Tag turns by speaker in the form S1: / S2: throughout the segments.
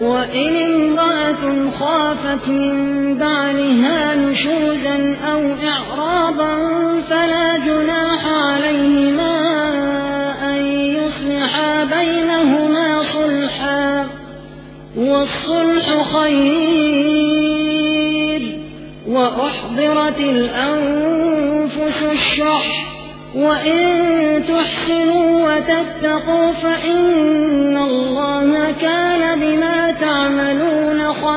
S1: وإن امرأة خافت من بعلها نشوزا أو إعراضا فلا جناح عليهما أن يصلحا بينهما صلحا والصلح خير. وأحضرت الأنفس الشح وإن تحسنوا وتتقوا فإن الله كان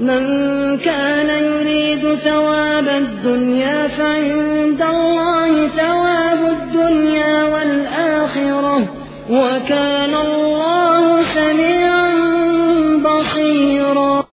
S1: من كان يريد ثواب الدنيا فعند الله ثواب